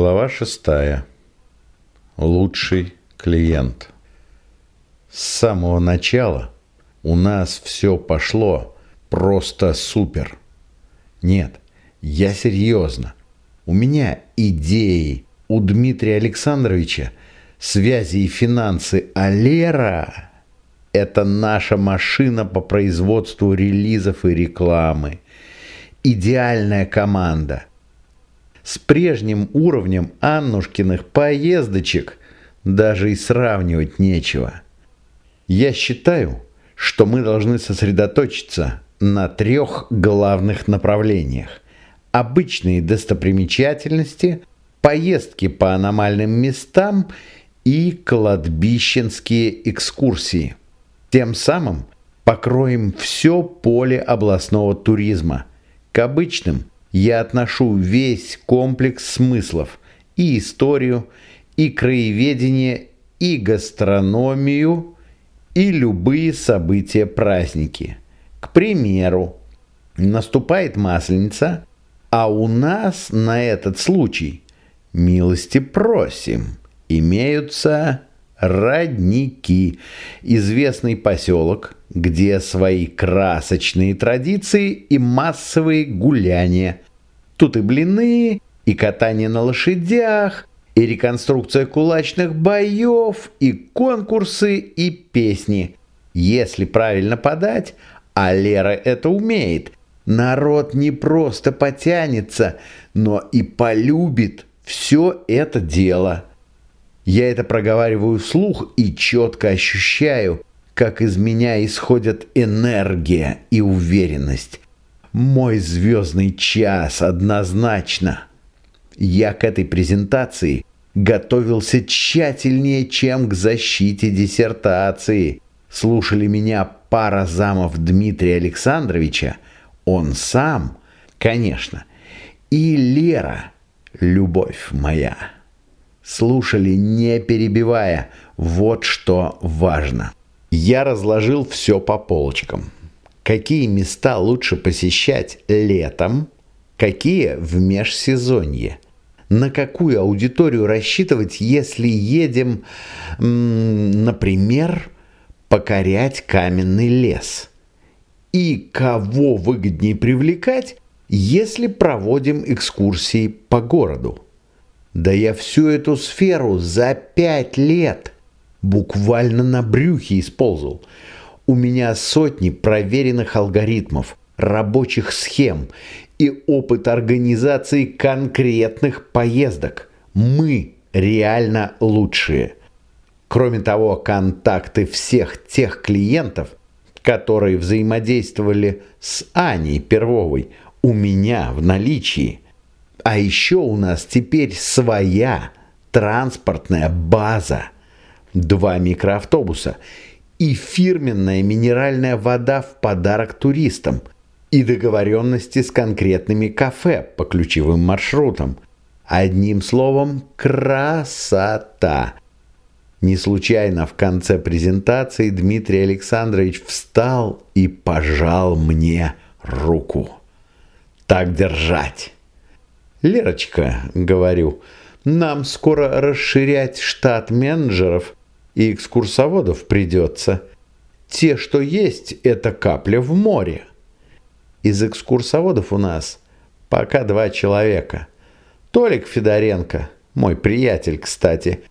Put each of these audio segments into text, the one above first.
Глава шестая. Лучший клиент. С самого начала у нас все пошло просто супер. Нет, я серьезно. У меня идеи, у Дмитрия Александровича связи и финансы, а Лера – это наша машина по производству релизов и рекламы. Идеальная команда – с прежним уровнем Аннушкиных поездочек даже и сравнивать нечего. Я считаю, что мы должны сосредоточиться на трех главных направлениях. Обычные достопримечательности, поездки по аномальным местам и кладбищенские экскурсии. Тем самым покроем все поле областного туризма. К обычным я отношу весь комплекс смыслов и историю, и краеведение, и гастрономию, и любые события-праздники. К примеру, наступает Масленица, а у нас на этот случай милости просим. Имеются родники, известный поселок – где свои красочные традиции и массовые гуляния. Тут и блины, и катание на лошадях, и реконструкция кулачных боев, и конкурсы, и песни. Если правильно подать, а Лера это умеет, народ не просто потянется, но и полюбит все это дело. Я это проговариваю вслух и четко ощущаю – как из меня исходят энергия и уверенность. Мой звездный час однозначно. Я к этой презентации готовился тщательнее, чем к защите диссертации. Слушали меня пара замов Дмитрия Александровича, он сам, конечно, и Лера, любовь моя. Слушали, не перебивая, вот что важно. Я разложил все по полочкам. Какие места лучше посещать летом, какие в межсезонье. На какую аудиторию рассчитывать, если едем, например, покорять каменный лес? И кого выгоднее привлекать, если проводим экскурсии по городу? Да я всю эту сферу за пять лет – буквально на брюхе исползал. У меня сотни проверенных алгоритмов, рабочих схем и опыт организации конкретных поездок. Мы реально лучшие. Кроме того, контакты всех тех клиентов, которые взаимодействовали с Аней Первовой, у меня в наличии. А еще у нас теперь своя транспортная база – два микроавтобуса и фирменная минеральная вода в подарок туристам и договоренности с конкретными кафе по ключевым маршрутам. Одним словом, красота! Не случайно в конце презентации Дмитрий Александрович встал и пожал мне руку. Так держать. «Лерочка», — говорю, — «нам скоро расширять штат менеджеров и экскурсоводов придется. Те, что есть, это капля в море. Из экскурсоводов у нас пока два человека. Толик Федоренко, мой приятель, кстати,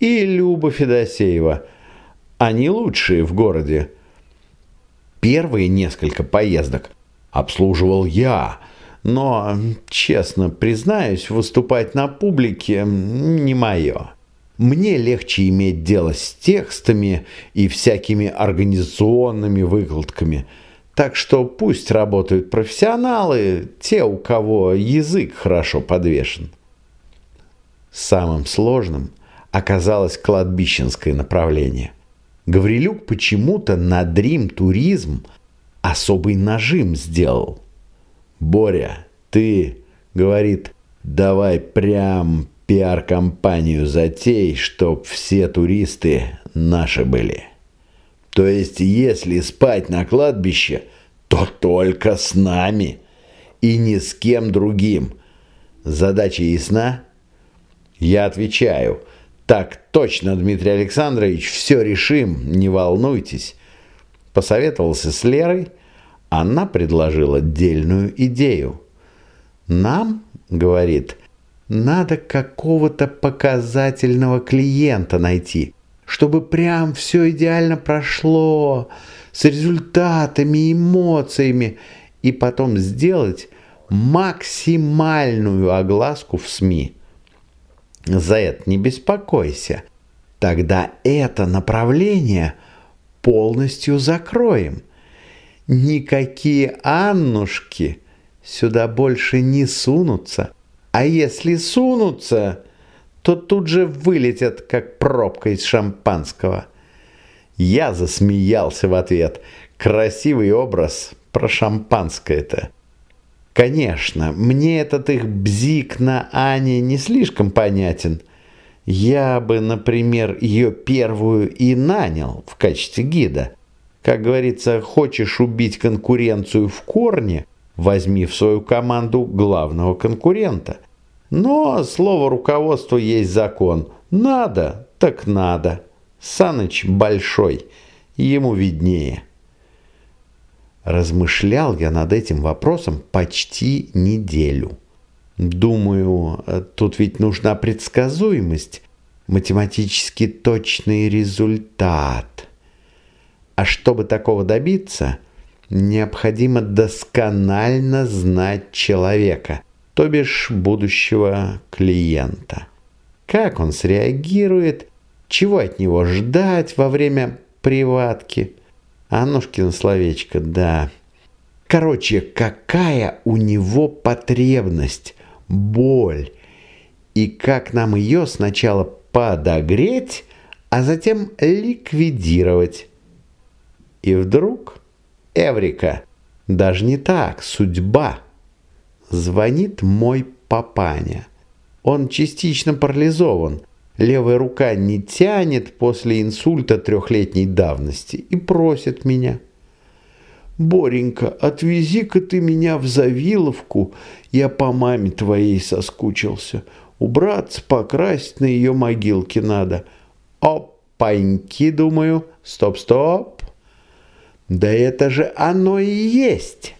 и Люба Федосеева. Они лучшие в городе. Первые несколько поездок обслуживал я, но, честно признаюсь, выступать на публике не мое. Мне легче иметь дело с текстами и всякими организационными выкладками. Так что пусть работают профессионалы, те, у кого язык хорошо подвешен. Самым сложным оказалось кладбищенское направление. Гаврилюк почему-то на дрим-туризм особый нажим сделал. «Боря, ты, — говорит, — давай прям пиар-компанию затей, чтоб все туристы наши были. То есть, если спать на кладбище, то только с нами и ни с кем другим. Задача ясна? Я отвечаю, так точно, Дмитрий Александрович, все решим, не волнуйтесь. Посоветовался с Лерой, она предложила дельную идею. Нам, говорит, надо какого-то показательного клиента найти, чтобы прям все идеально прошло, с результатами, эмоциями, и потом сделать максимальную огласку в СМИ. За это не беспокойся. Тогда это направление полностью закроем. Никакие Аннушки сюда больше не сунутся. А если сунутся, то тут же вылетят, как пробка из шампанского. Я засмеялся в ответ. Красивый образ про шампанское-то. Конечно, мне этот их бзик на Ане не слишком понятен. Я бы, например, ее первую и нанял в качестве гида. Как говорится, хочешь убить конкуренцию в корне, возьми в свою команду главного конкурента. Но слово руководства есть закон. Надо, так надо. Саныч большой, ему виднее. Размышлял я над этим вопросом почти неделю. Думаю, тут ведь нужна предсказуемость, математически точный результат. А чтобы такого добиться, необходимо досконально знать человека, то бишь будущего клиента. Как он среагирует, чего от него ждать во время приватки – Аннушкино словечко, да. Короче, какая у него потребность, боль, и как нам ее сначала подогреть, а затем ликвидировать. И вдруг, Эврика, даже не так, судьба. Звонит мой папаня. Он частично парализован, Левая рука не тянет после инсульта трехлетней давности и просит меня. «Боренька, отвези-ка ты меня в Завиловку, я по маме твоей соскучился. Убраться, покрасить на ее могилке надо». «Опаньки, думаю, стоп-стоп». «Да это же оно и есть!»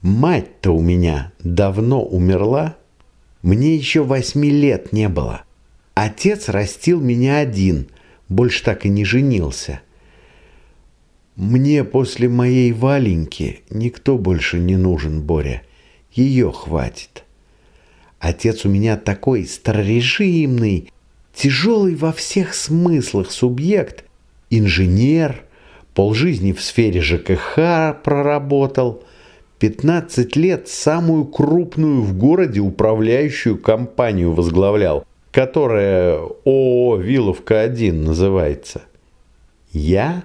Мать-то у меня давно умерла. Мне еще восьми лет не было. Отец растил меня один, больше так и не женился. Мне после моей Валеньки никто больше не нужен, Боря. Ее хватит. Отец у меня такой старорежимный, тяжелый во всех смыслах субъект, инженер, полжизни в сфере ЖКХ проработал, 15 лет самую крупную в городе управляющую компанию возглавлял – которая ООО «Виловка-1» называется. Я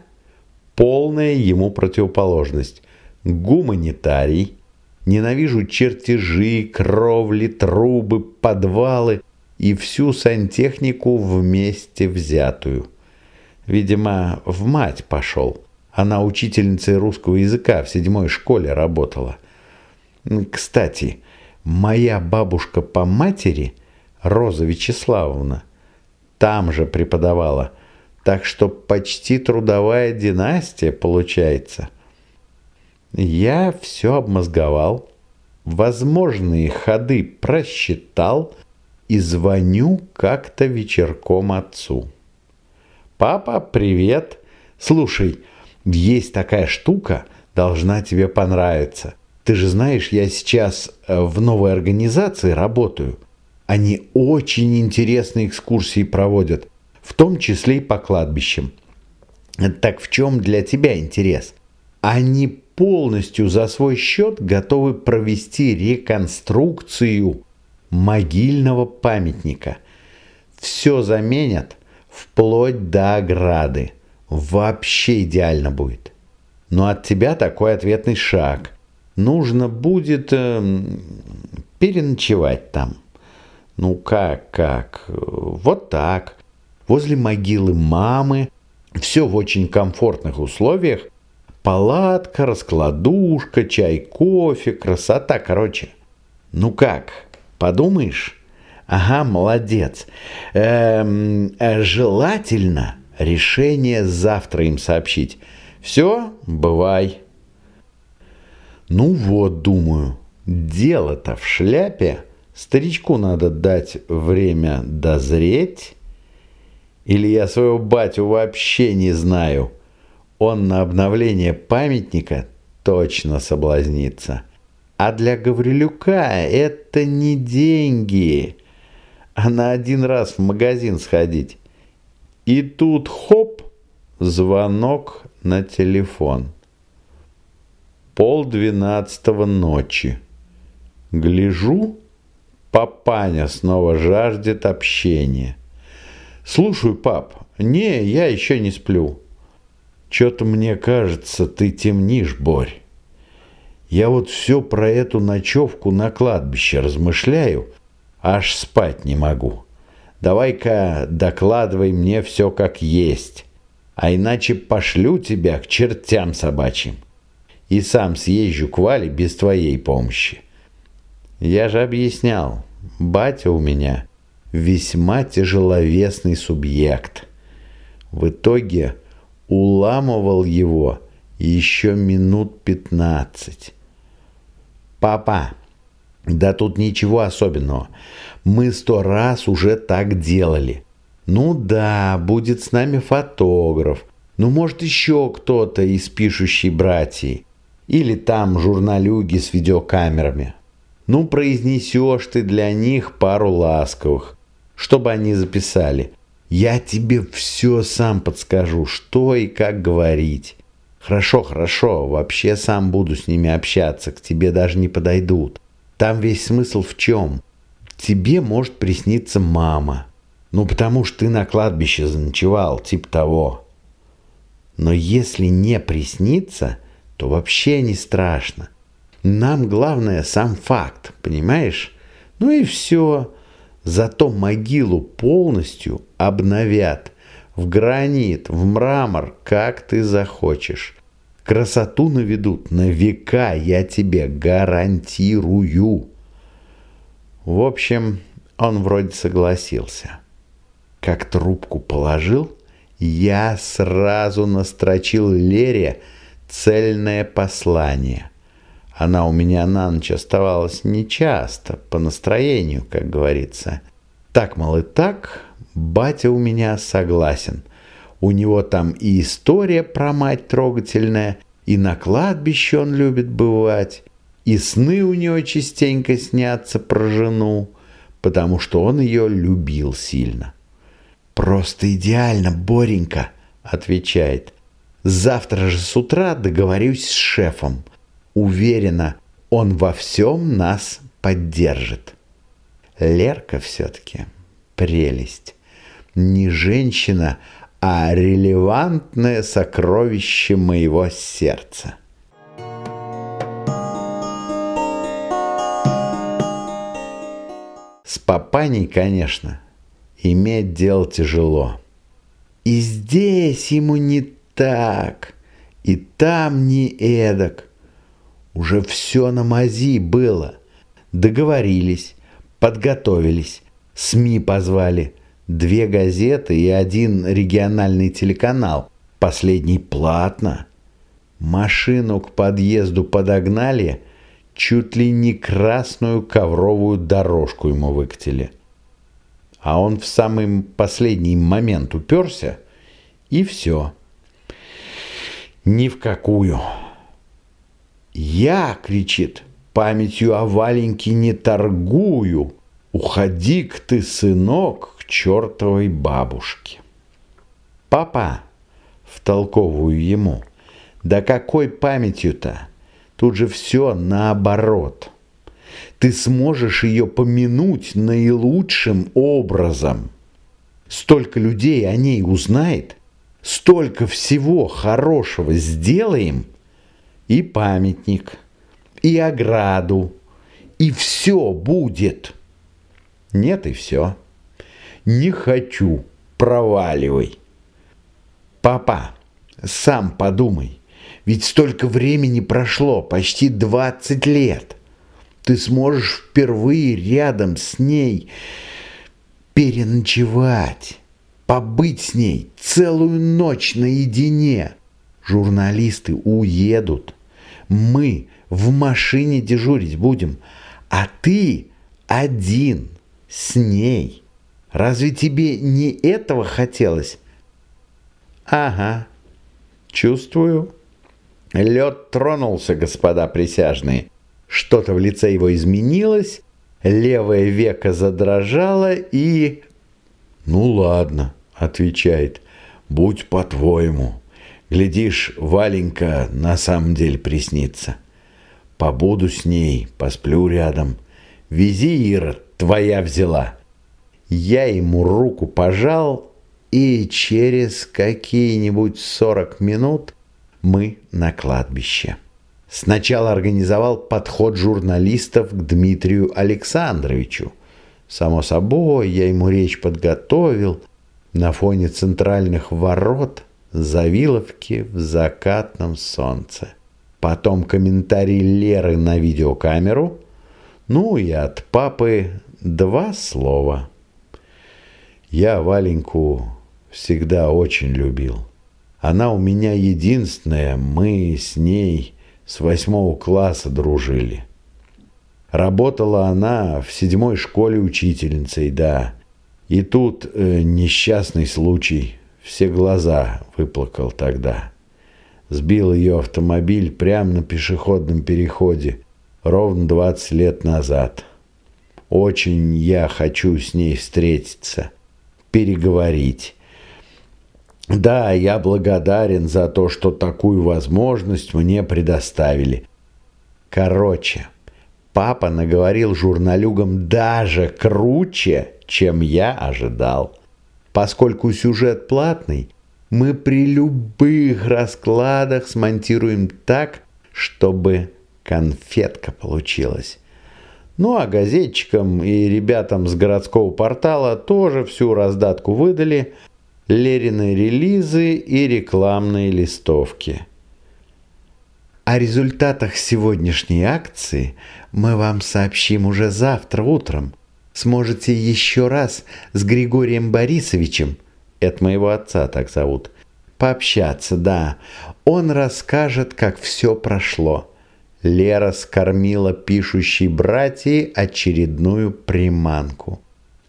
полная ему противоположность. Гуманитарий, ненавижу чертежи, кровли, трубы, подвалы и всю сантехнику вместе взятую. Видимо, в мать пошел. Она учительницей русского языка в седьмой школе работала. Кстати, моя бабушка по матери – Роза Вячеславовна. Там же преподавала. Так что почти трудовая династия получается. Я все обмозговал, возможные ходы просчитал и звоню как-то вечерком отцу. «Папа, привет! Слушай, есть такая штука, должна тебе понравиться. Ты же знаешь, я сейчас э, в новой организации работаю. Они очень интересные экскурсии проводят, в том числе и по кладбищам. Так в чем для тебя интерес? Они полностью за свой счет готовы провести реконструкцию могильного памятника. Все заменят вплоть до ограды. Вообще идеально будет. Но от тебя такой ответный шаг. Нужно будет э, переночевать там. Ну как, как? Вот так. Возле могилы мамы. Все в очень комфортных условиях. Палатка, раскладушка, чай, кофе, красота, короче. Ну как, подумаешь? Ага, молодец. Эм, желательно решение завтра им сообщить. Все, бывай. Ну вот, думаю, дело-то в шляпе. Старичку надо дать время дозреть. Или я своего батю вообще не знаю. Он на обновление памятника точно соблазнится. А для Гаврилюка это не деньги, а на один раз в магазин сходить. И тут хоп, звонок на телефон. Пол двенадцатого ночи. Гляжу, папаня снова жаждет общения. Слушаю, пап. Не, я еще не сплю. Что-то мне кажется, ты темнишь, Борь. Я вот все про эту ночевку на кладбище размышляю, аж спать не могу. Давай-ка докладывай мне все как есть, а иначе пошлю тебя к чертям собачьим. И сам съезжу к Вале без твоей помощи. Я же объяснял, батя у меня весьма тяжеловесный субъект. В итоге уламывал его еще минут пятнадцать. «Папа, да тут ничего особенного. Мы сто раз уже так делали. Ну да, будет с нами фотограф. Ну, может, еще кто-то из пишущей братьей. Или там журналюги с видеокамерами. Ну, произнесешь ты для них пару ласковых, чтобы они записали. Я тебе все сам подскажу, что и как говорить. Хорошо, хорошо, вообще сам буду с ними общаться, к тебе даже не подойдут. Там весь смысл в чем? Тебе может присниться мама. Ну, потому что ты на кладбище заночевал, типа того. Но если не приснится, то вообще не страшно. Нам главное сам факт, понимаешь? Ну и все. Зато могилу полностью обновят – в гранит, в мрамор, как ты захочешь. Красоту наведут на века, я тебе гарантирую. В общем, он вроде согласился. Как трубку положил, я сразу настрочил Лере цельное послание. Она у меня на ночь оставалась нечасто, по настроению, как говорится. Так, мол, и так, Батя у меня согласен. У него там и история про мать трогательная, и на кладбище он любит бывать, и сны у него частенько снятся про жену, потому что он ее любил сильно. «Просто идеально, Боренька», — отвечает. «Завтра же с утра договорюсь с шефом. Уверена, он во всем нас поддержит». Лерка все-таки прелесть не женщина, а релевантное сокровище моего сердца. С папаней, конечно, иметь дело тяжело. И здесь ему не так, и там не эдак. Уже все на мази было. Договорились, подготовились, СМИ позвали – две газеты и один региональный телеканал. Последний платно. Машину к подъезду подогнали, чуть ли не красную ковровую дорожку ему выкатили. А он в самый последний момент уперся, и все. Ни в какую. «Я!» — кричит, памятью о Валеньке не торгую. «Уходи-ка ты, сынок, чертовой бабушке. «Папа!» — втолковываю ему. «Да какой памятью-то? Тут же все наоборот. Ты сможешь ее помянуть наилучшим образом. Столько людей о ней узнает, столько всего хорошего сделаем, и памятник, и ограду, и все будет. Нет, и все. Не хочу. Проваливай. Папа, сам подумай. Ведь столько времени прошло, почти 20 лет. Ты сможешь впервые рядом с ней переночевать, побыть с ней целую ночь наедине. Журналисты уедут. Мы в машине дежурить будем, а ты один с ней. Разве тебе не этого хотелось? Ага, чувствую. Лед тронулся, господа присяжные. Что-то в лице его изменилось, левое веко задрожало и... «Ну ладно», — отвечает, — «будь по-твоему. Глядишь, Валенька на самом деле приснится. Побуду с ней, посплю рядом. Вези, Ира, твоя взяла». Я ему руку пожал, и через какие-нибудь сорок минут мы на кладбище. Сначала организовал подход журналистов к Дмитрию Александровичу. Само собой, я ему речь подготовил на фоне центральных ворот Завиловки в закатном солнце. Потом комментарий Леры на видеокамеру. Ну и от папы два слова. Я Валеньку всегда очень любил. Она у меня единственная, мы с ней с восьмого класса дружили. Работала она в седьмой школе учительницей, да. И тут э, несчастный случай, все глаза выплакал тогда. Сбил ее автомобиль прямо на пешеходном переходе, ровно 20 лет назад. Очень я хочу с ней встретиться, переговорить. Да, я благодарен за то, что такую возможность мне предоставили. Короче, папа наговорил журналюгам даже круче, чем я ожидал. Поскольку сюжет платный, мы при любых раскладах смонтируем так, чтобы конфетка получилась. Ну а газетчикам и ребятам с городского портала тоже всю раздатку выдали – Лерины релизы и рекламные листовки. О результатах сегодняшней акции мы вам сообщим уже завтра утром. Сможете еще раз с Григорием Борисовичем, это моего отца так зовут, пообщаться, да. Он расскажет, как все прошло. Лера скормила пишущей братьей очередную приманку.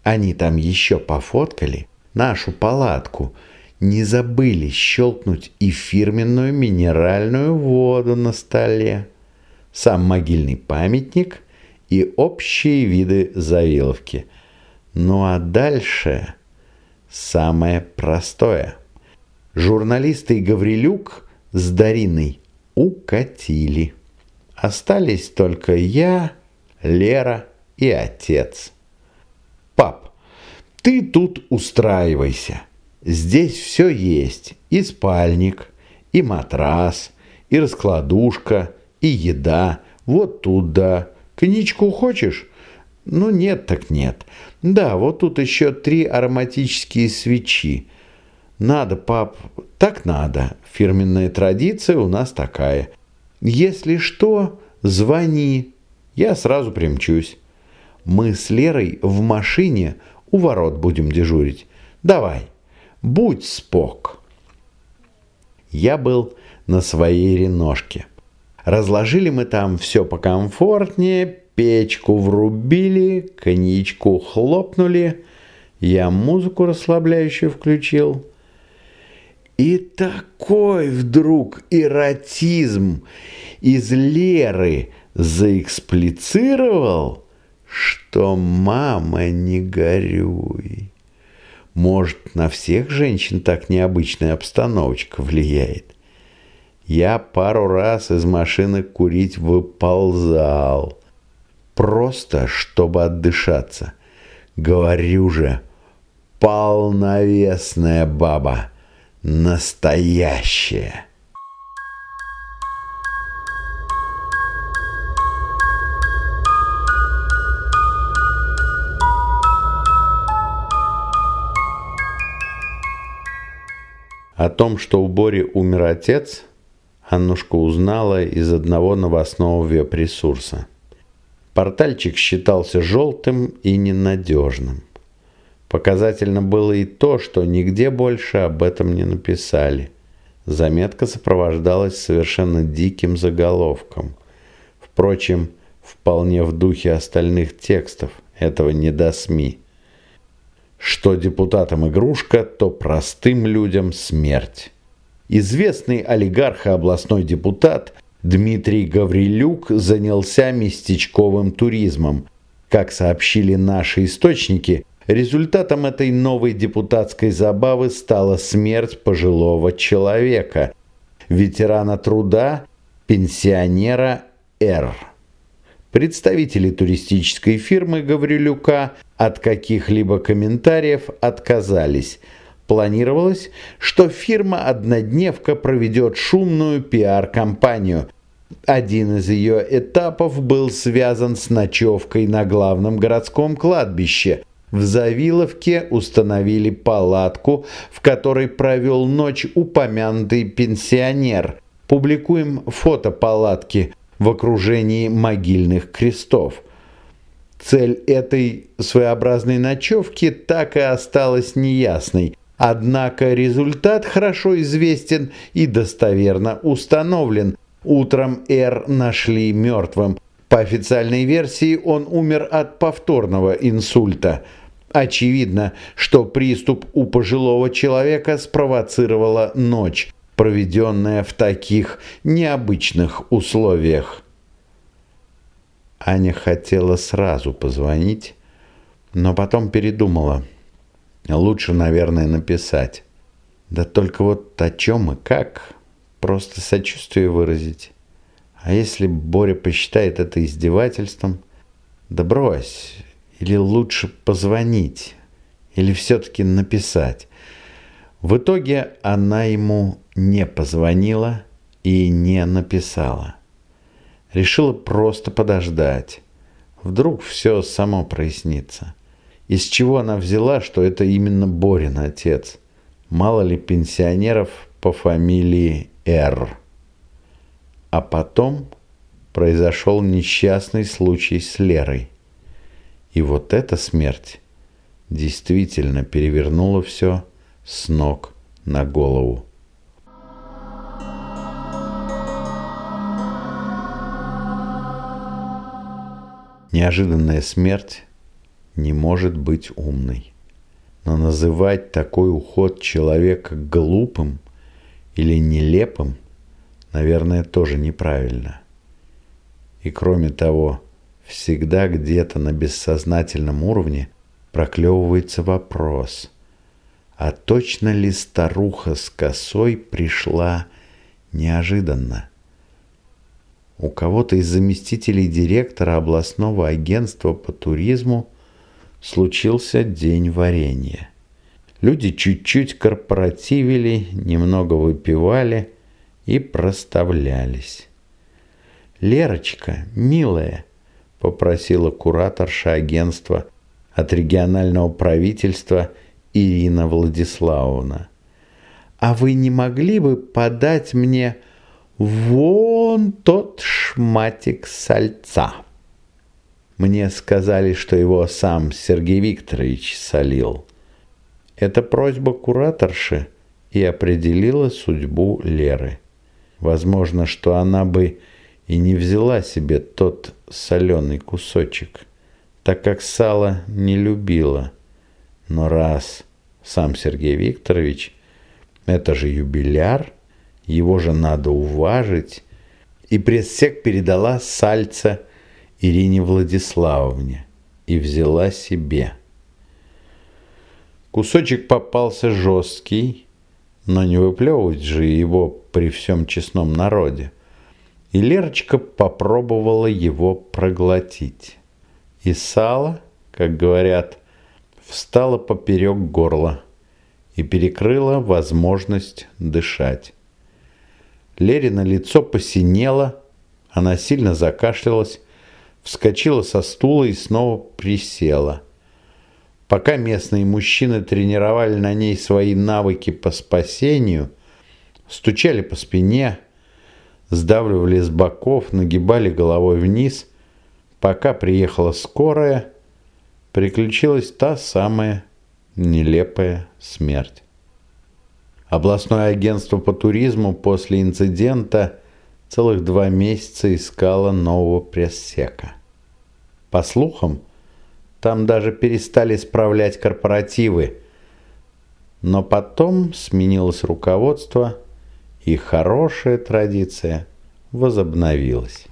Они там еще пофоткали, нашу палатку, не забыли щелкнуть и фирменную минеральную воду на столе, сам могильный памятник и общие виды Завиловки. Ну а дальше самое простое. Журналисты и Гаврилюк с Дариной укатили. Остались только я, Лера и отец. Пап, ты тут устраивайся. Здесь все есть. И спальник, и матрас, и раскладушка, и еда. Вот тут да. Коньячку хочешь? Ну нет так нет. Да, вот тут еще три ароматические свечи. Надо, пап, так надо. Фирменная традиция у нас такая. Если что, звони. Я сразу примчусь. Мы с Лерой в машине у ворот будем дежурить. Давай, будь спок. Я был на своей реношке. Разложили мы там все покомфортнее, печку врубили, коньячку хлопнули, я музыку расслабляющую включил. И такой вдруг эротизм из Леры заэксплицировал, что «мама, не горюй». Может, на всех женщин так необычная обстановочка влияет. Я пару раз из машины курить выползал. Просто, чтобы отдышаться. Говорю же, полновесная баба. Настоящая. О том, что у Бори умер отец, Аннушка узнала из одного новостного веб-ресурса. Портальчик считался желтым и ненадежным. Показательно было и то, что нигде больше об этом не написали. Заметка сопровождалась совершенно диким заголовком. Впрочем, вполне в духе остальных текстов, этого не до СМИ. Что депутатам игрушка, то простым людям смерть. Известный олигарх и областной депутат Дмитрий Гаврилюк занялся местечковым туризмом. Как сообщили наши источники, результатом этой новой депутатской забавы стала смерть пожилого человека, ветерана труда, пенсионера Р. Представители туристической фирмы Гаврилюка от каких-либо комментариев отказались – Планировалось, что фирма-однодневка проведет шумную пиар-компанию. Один из ее этапов был связан с ночевкой на главном городском кладбище. В Завиловке установили палатку, в которой провел ночь упомянутый пенсионер. Публикуем фото палатки в окружении могильных крестов. Цель этой своеобразной ночевки так и осталась неясной. Однако результат хорошо известен и достоверно установлен. Утром Р нашли мертвым. По официальной версии он умер от повторного инсульта. Очевидно, что приступ у пожилого человека спровоцировала ночь, проведенная в таких необычных условиях. Аня хотела сразу позвонить, но потом передумала – Лучше, наверное, написать. Да только вот о чем и как, просто сочувствие выразить. А если Боря посчитает это издевательством, да брось, или лучше позвонить, или все-таки написать. В итоге она ему не позвонила и не написала. Решила просто подождать. Вдруг все само прояснится. Из чего она взяла, что это именно Борин отец? Мало ли пенсионеров по фамилии Р. А потом произошел несчастный случай с Лерой. И вот эта смерть действительно перевернула все с ног на голову. Неожиданная смерть не может быть умной. Но называть такой уход человека глупым или нелепым, наверное, тоже неправильно. И кроме того, всегда где-то на бессознательном уровне проклевывается вопрос, а точно ли старуха с косой пришла неожиданно? У кого-то из заместителей директора областного агентства по туризму – случился день варенья. Люди чуть-чуть корпоративили, немного выпивали и проставлялись. «Лерочка, милая», – попросила кураторша агентства от регионального правительства Ирина Владиславовна. «А вы не могли бы подать мне вон тот шматик сальца?» Мне сказали, что его сам Сергей Викторович солил. Эта просьба кураторши и определила судьбу Леры. Возможно, что она бы и не взяла себе тот соленый кусочек, так как сало не любила. Но раз сам Сергей Викторович, это же юбиляр, его же надо уважить, и пресс-сек передала сальца Ирине Владиславовне и взяла себе. Кусочек попался жесткий, но не выплевывать же его при всем честном народе. И Лерочка попробовала его проглотить. И сало, как говорят, встало поперек горла и перекрыло возможность дышать. Лерина лицо посинело, она сильно закашлялась, вскочила со стула и снова присела. Пока местные мужчины тренировали на ней свои навыки по спасению, стучали по спине, сдавливали с боков, нагибали головой вниз, пока приехала скорая, приключилась та самая Нелепая смерть. Областное агентство по туризму после инцидента целых два месяца искало нового пресс-сека. По слухам, там даже перестали справлять корпоративы, но потом сменилось руководство, и хорошая традиция возобновилась.